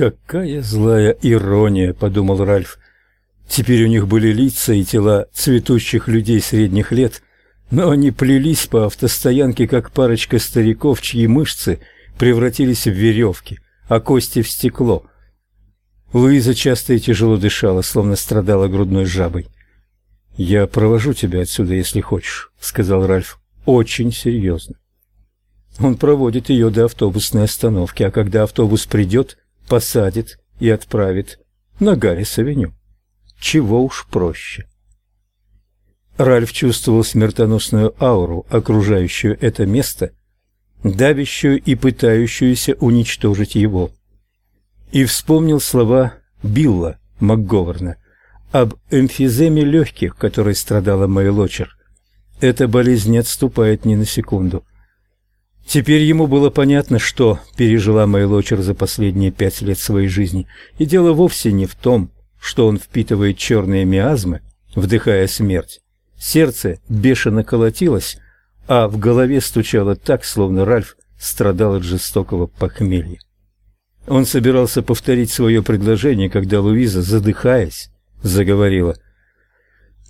«Какая злая ирония!» — подумал Ральф. Теперь у них были лица и тела цветущих людей средних лет, но они плелись по автостоянке, как парочка стариков, чьи мышцы превратились в веревки, а кости в стекло. Луиза часто и тяжело дышала, словно страдала грудной жабой. «Я провожу тебя отсюда, если хочешь», — сказал Ральф. «Очень серьезно». Он проводит ее до автобусной остановки, а когда автобус придет, посадит и отправит на Гаррис-авеню. Чего уж проще. Ральф чувствовал смертоносную ауру, окружающую это место, давящую и пытающуюся уничтожить его. И вспомнил слова Билла МакГоверна об эмфиземе легких, которой страдала Мэйлочер. Эта болезнь не отступает ни на секунду. Теперь ему было понятно, что пережила Мэйлочер за последние пять лет своей жизни, и дело вовсе не в том, что он впитывает черные миазмы, вдыхая смерть. Сердце бешено колотилось, а в голове стучало так, словно Ральф страдал от жестокого похмелья. Он собирался повторить свое предложение, когда Луиза, задыхаясь, заговорила.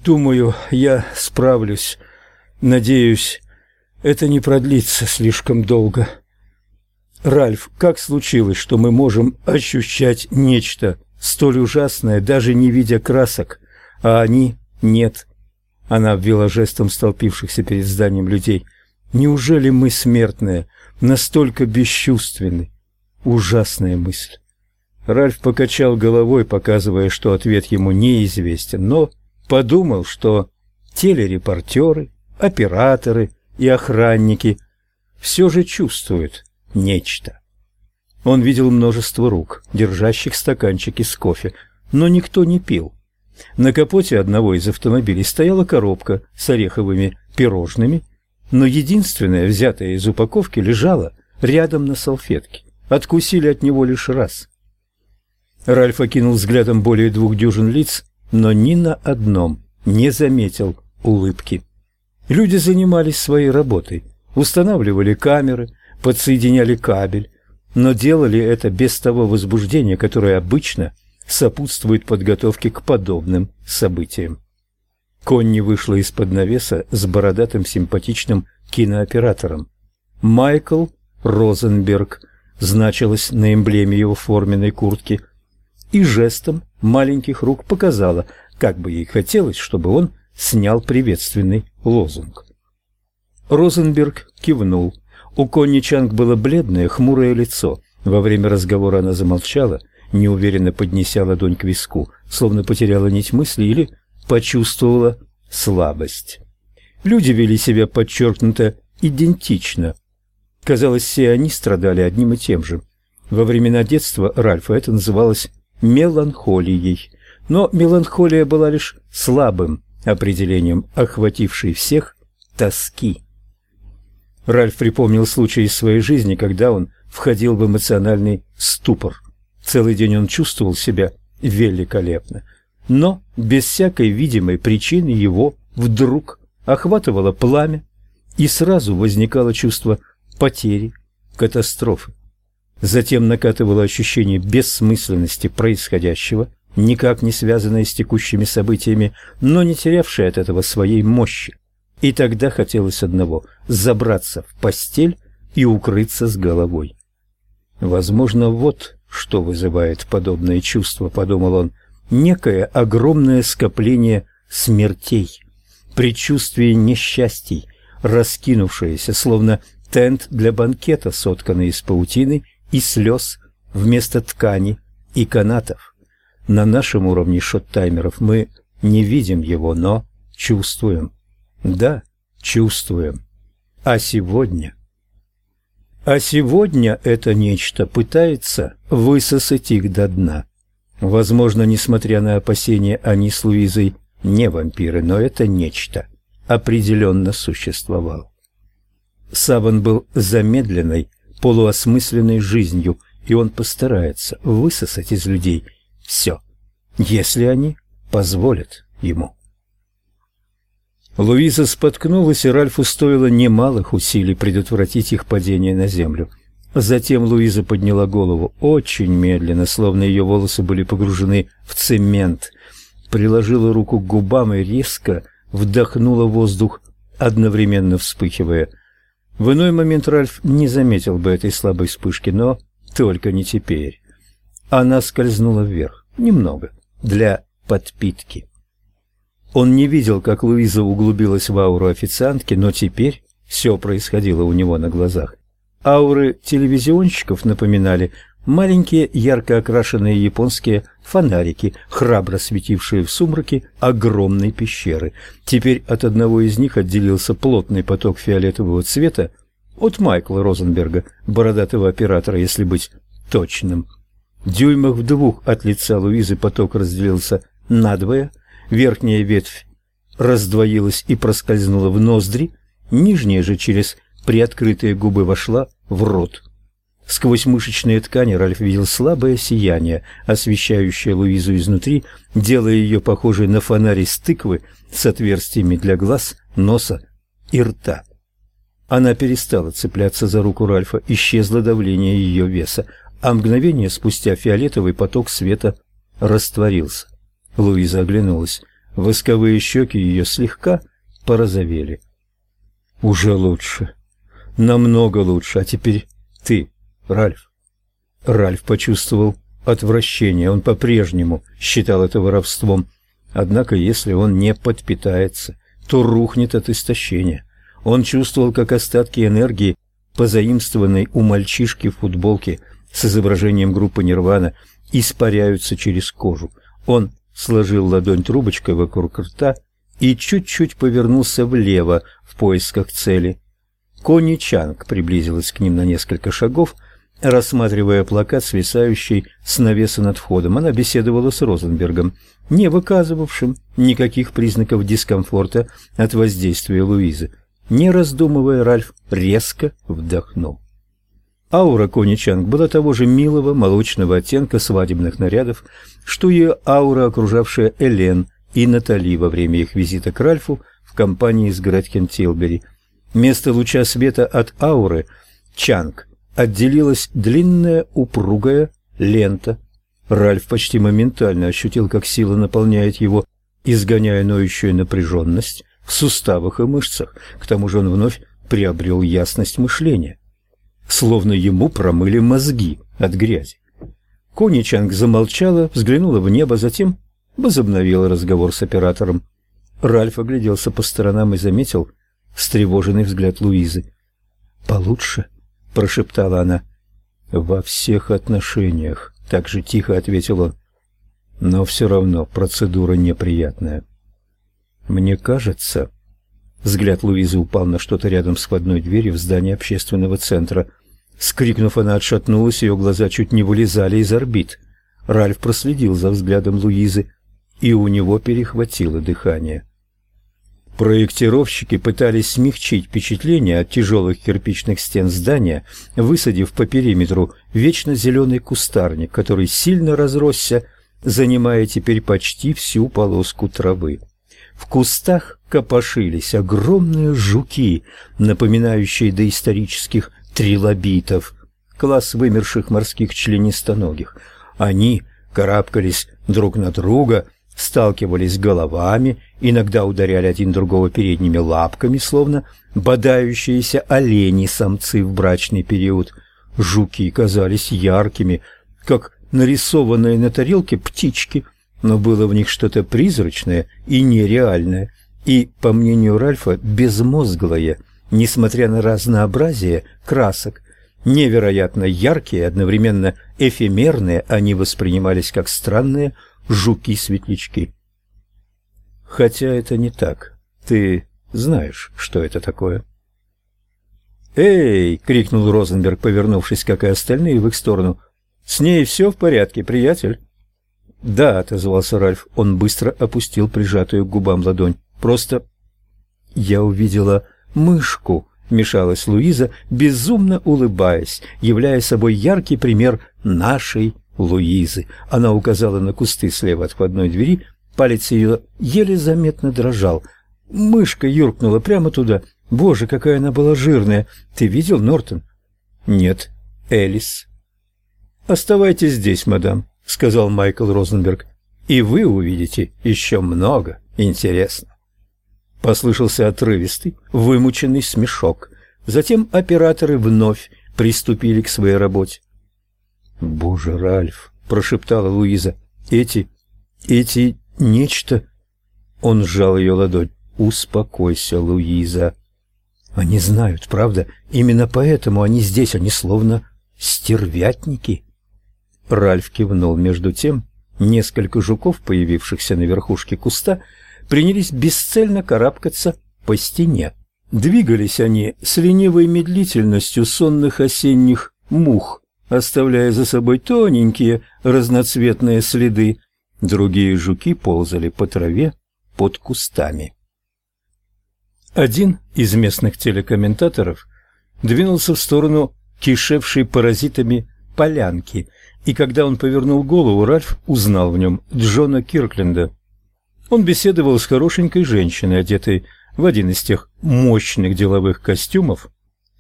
«Думаю, я справлюсь. Надеюсь, это не продлится слишком долго». «Ральф, как случилось, что мы можем ощущать нечто столь ужасное, даже не видя красок, а они нет?» Она обвела жестом столпившихся перед зданием людей. «Неужели мы, смертные, настолько бесчувственны?» Ужасная мысль. Ральф покачал головой, показывая, что ответ ему неизвестен, но подумал, что телерепортеры, операторы и охранники все же чувствуют нечто. Он видел множество рук, держащих стаканчики с кофе, но никто не пил. На капоте одного из автомобилей стояла коробка с ореховыми пирожными, но единственная, взятая из упаковки, лежала рядом на салфетке. Откусили от него лишь раз. Ральф окинул взглядом более двух дюжин лиц, но ни на одном не заметил улыбки. Люди занимались своей работой, устанавливали камеры, подсоединяли кабель, но делали это без того возбуждения, которое обычно сопутствует подготовке к подобным событиям. Конни вышла из-под навеса с бородатым симпатичным кинооператором. Майкл Розенберг значилось на эмблеме его форменной куртки, и жестом маленьких рук показала, как бы ей хотелось, чтобы он снял приветственный лозунг. Розенберг кивнул. У Конни Чанг было бледное, хмурое лицо. Во время разговора она замолчала, неуверенно поднеся ладонь к виску, словно потеряла нить мысли или почувствовала слабость. Люди вели себя подчеркнуто идентично. Казалось, все они страдали одним и тем же. Во времена детства Ральфа это называлось меланхолией, но меланхолия была лишь слабым определением охватившей всех тоски. Ральф припомнил случай из своей жизни, когда он входил в эмоциональный ступор. Целый день он чувствовал себя великолепно, но без всякой видимой причины его вдруг охватывало пламя, и сразу возникало чувство потери, катастрофы. Затем накатывало ощущение бессмысленности происходящего, никак не связанное с текущими событиями, но не терявшее от этого своей мощи. И тогда хотелось одного – забраться в постель и укрыться с головой. Возможно, вот что вызывает подобное чувство, подумал он, некое огромное скопление смертей, предчувствие несчастий, раскинувшееся, словно тент для банкета, сотканный из паутины и слез вместо ткани и канатов. На нашем уровне шот-таймеров мы не видим его, но чувствуем. Да, чувствуем. А сегодня... А сегодня это нечто пытается высосать их до дна. Возможно, несмотря на опасения, они с Луизой не вампиры, но это нечто определенно существовало. Саван был замедленной, полуосмысленной жизнью, и он постарается высосать из людей все, если они позволят ему. Луиза споткнулась, и Ральфу стоило немалых усилий предотвратить их падение на землю. Затем Луиза подняла голову очень медленно, словно ее волосы были погружены в цемент, приложила руку к губам и резко вдохнула воздух, одновременно вспыхивая. В иной момент Ральф не заметил бы этой слабой вспышки, но только не теперь. Она скользнула вверх, немного, для подпитки. Он не видел, как Луиза углубилась в ауру официантки, но теперь все происходило у него на глазах. Ауры телевизионщиков напоминали маленькие ярко окрашенные японские фонарики, храбро светившие в сумраке огромной пещеры. Теперь от одного из них отделился плотный поток фиолетового цвета от Майкла Розенберга, бородатого оператора, если быть точным. Дюймах в двух от лица Луизы поток разделился надвое, верхняя ветвь раздвоилась и проскользнула в ноздри, нижняя же через приоткрытые губы вошла в рот. Сквозь мышечные ткани Ральф видел слабое сияние, освещающее Луизу изнутри, делая ее похожей на фонарь из тыквы с отверстиями для глаз, носа и рта. Она перестала цепляться за руку Ральфа, исчезло давление ее веса, а мгновение спустя фиолетовый поток света растворился. Луиза оглянулась. Восковые щеки ее слегка порозовели. «Уже лучше. Намного лучше. А теперь ты...» Ральф. Ральф почувствовал отвращение. Он по-прежнему считал это воровством. Однако, если он не подпитается, то рухнет от истощения. Он чувствовал, как остатки энергии, позаимствованной у мальчишки в футболке с изображением группы Нирвана, испаряются через кожу. Он сложил ладонь трубочкой вокруг рта и чуть-чуть повернулся влево в поисках цели. Кони Чанг приблизилась к ним на несколько шагов, Рассматривая плакат, свисающий с навеса над входом, она беседовала с Розенбергом, не выказывавшим никаких признаков дискомфорта от воздействия Луизы. Не раздумывая, Ральф резко вдохнул. Аура Кони Чанг была того же милого молочного оттенка свадебных нарядов, что и аура, окружавшая Элен и Натали во время их визита к Ральфу в компании с Гретхен Тилбери. Место луча света от ауры Чанг отделилась длинная упругая лента. Ральф почти моментально ощутил, как сила наполняет его, изгоняя ноющую напряженность в суставах и мышцах. К тому же он вновь приобрел ясность мышления. Словно ему промыли мозги от грязи. Коничанг замолчала, взглянула в небо, затем возобновила разговор с оператором. Ральф огляделся по сторонам и заметил встревоженный взгляд Луизы. «Получше?» — прошептала она. «Во всех отношениях», — так же тихо ответил он. «Но все равно процедура неприятная». «Мне кажется...» Взгляд Луизы упал на что-то рядом с входной дверью в здании общественного центра. Скрикнув, она отшатнулась, ее глаза чуть не вылезали из орбит. Ральф проследил за взглядом Луизы, и у него перехватило дыхание. Проектировщики пытались смягчить впечатление от тяжелых кирпичных стен здания, высадив по периметру вечно зеленый кустарник, который сильно разросся, занимая теперь почти всю полоску травы. В кустах копошились огромные жуки, напоминающие доисторических трилобитов, класс вымерших морских членистоногих. Они карабкались друг на друга, сталкивались головами, иногда ударяли один другого передними лапками, словно бодающиеся олени-самцы в брачный период. Жуки казались яркими, как нарисованные на тарелке птички, но было в них что-то призрачное и нереальное, и, по мнению Ральфа, безмозглое, несмотря на разнообразие красок. Невероятно яркие, одновременно эфемерные, они воспринимались как странные жуки-светлячки. Хотя это не так. Ты знаешь, что это такое. «Эй!» — крикнул Розенберг, повернувшись, как и остальные, в их сторону. «С ней все в порядке, приятель?» «Да», — отозвался Ральф. Он быстро опустил прижатую к губам ладонь. «Просто...» «Я увидела мышку», — мешалась Луиза, безумно улыбаясь, являя собой яркий пример нашей Луизы. Она указала на кусты слева от входной двери, палец ее еле заметно дрожал. Мышка юркнула прямо туда. Боже, какая она была жирная. Ты видел, Нортон? Нет. Элис. «Оставайтесь здесь, мадам», — сказал Майкл Розенберг, — «и вы увидите еще много интересного». Послышался отрывистый, вымученный смешок. Затем операторы вновь приступили к своей работе. «Боже, Ральф!» — прошептала Луиза. «Эти... эти... нечто...» Он сжал ее ладонь. «Успокойся, Луиза». «Они знают, правда? Именно поэтому они здесь, они словно стервятники». Ральф кивнул между тем. Несколько жуков, появившихся на верхушке куста, принялись бесцельно карабкаться по стене. Двигались они с ленивой медлительностью сонных осенних мух, оставляя за собой тоненькие разноцветные следы. Другие жуки ползали по траве под кустами. Один из местных телекомментаторов двинулся в сторону кишевшей паразитами полянки, и когда он повернул голову, Ральф узнал в нем Джона Киркленда. Он беседовал с хорошенькой женщиной, одетой в один из тех мощных деловых костюмов,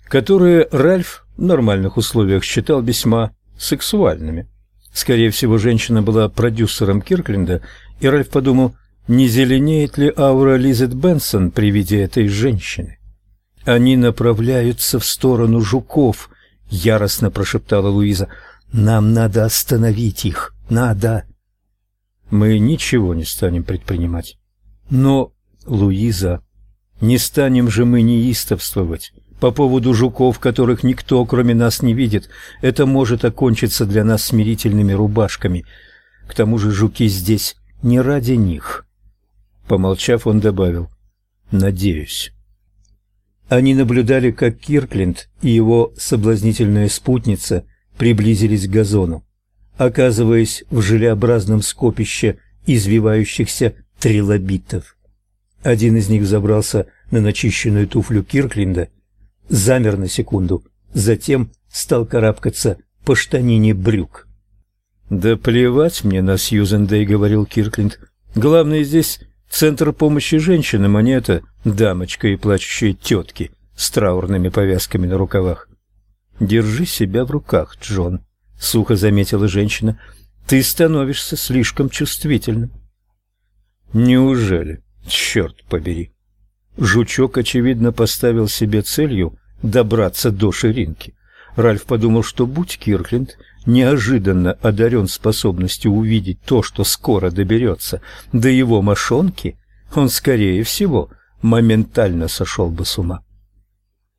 которые Ральф в нормальных условиях считал весьма сексуальными. Скорее всего, женщина была продюсером Киркленда, и Ральф подумал, не зеленеет ли аура Лизет Бенсон при виде этой женщины. Они направляются в сторону жуков, яростно прошептала Луиза. Нам надо остановить их. Надо. Мы ничего не станем предпринимать. Но, Луиза, не станем же мы неистовствовать по поводу жуков, которых никто, кроме нас, не видит. Это может окончиться для нас смирительными рубашками. К тому же жуки здесь не ради них. Помолчав, он добавил: "Надеюсь". Они наблюдали, как Киркленд и его соблазнительная спутница приблизились к газону, оказываясь в желеобразном скопище извивающихся трилобитов. Один из них забрался на начищенную туфлю Киркленда, замер на секунду, затем стал карабкаться по штанине брюк. «Да плевать мне на Сьюзен Дэй», — говорил Киркленд. «Главное здесь центр помощи женщинам, а не эта дамочка и плачущие тетки с траурными повязками на рукавах». «Держи себя в руках, Джон», — сухо заметила женщина. «Ты становишься слишком чувствительным». «Неужели? Черт побери!» Жучок, очевидно, поставил себе целью добраться до ширинки. Ральф подумал, что будь Киркленд неожиданно одарен способностью увидеть то, что скоро доберется до его мошонки, он, скорее всего, моментально сошел бы с ума.